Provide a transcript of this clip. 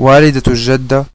والدة الجدة